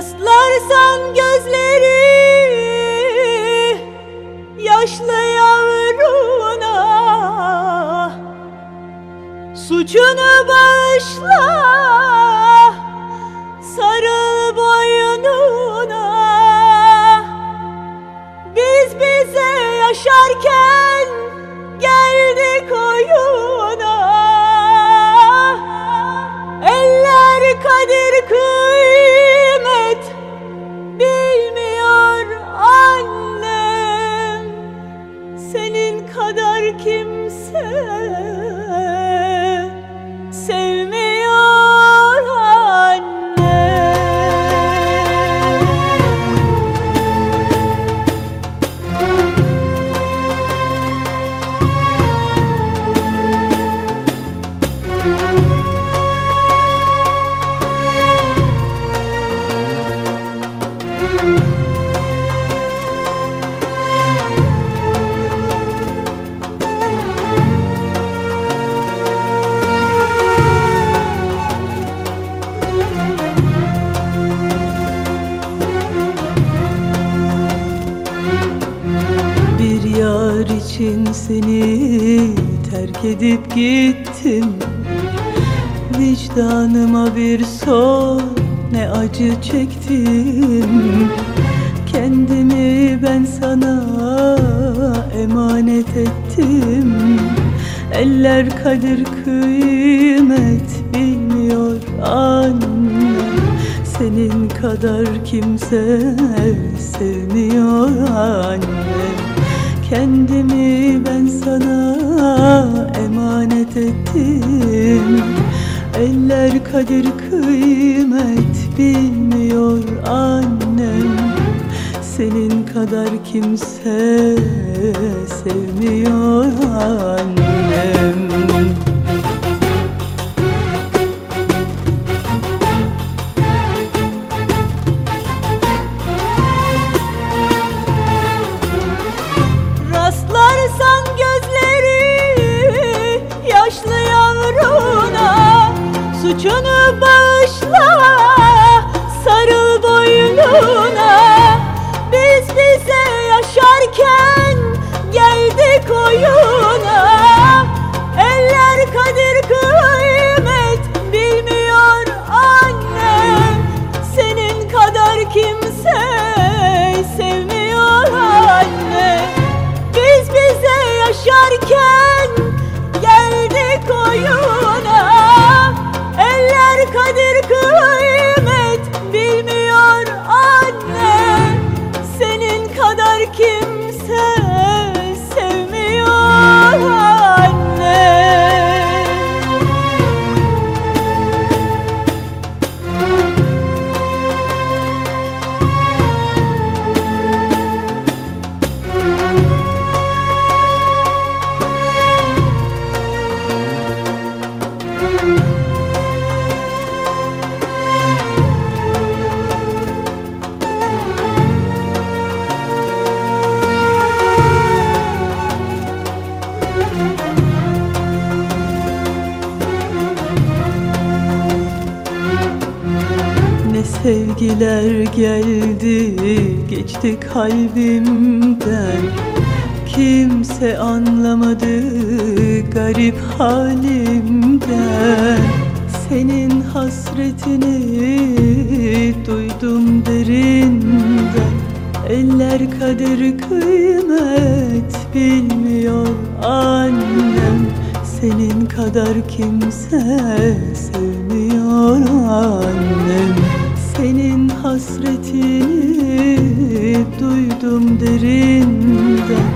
Yaslarsan gözleri yaşlı yavruna. Suçunu bağışla. Yar için seni terk edip gittim. Vicdanıma bir sor ne acı çektim. Kendimi ben sana emanet ettim. Eller kadir kıymet bilmiyor annem. Senin kadar kimse sevmiyor annem Kendimi ben sana emanet ettim. Eller kadir kıymet bilmiyor annem. Senin kadar kimse sevmiyor annem sevgiler geldi geçti kalbimden. Kimse anlamadı garip halimden. Senin hasretini duydum derinden. Eller kadir kıymet bilmiyor annem. Senin kadar kimse sevmiyor annem Senin hasretini duydum derinden.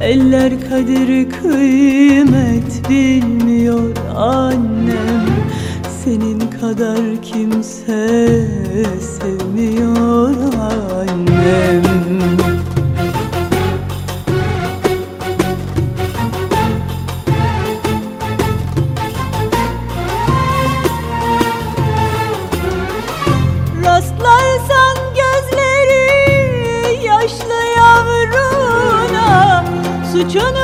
Eller kadir kıymet bilmiyor annem. Senin kadar kimse sevmiyor annem yavruna Suçunu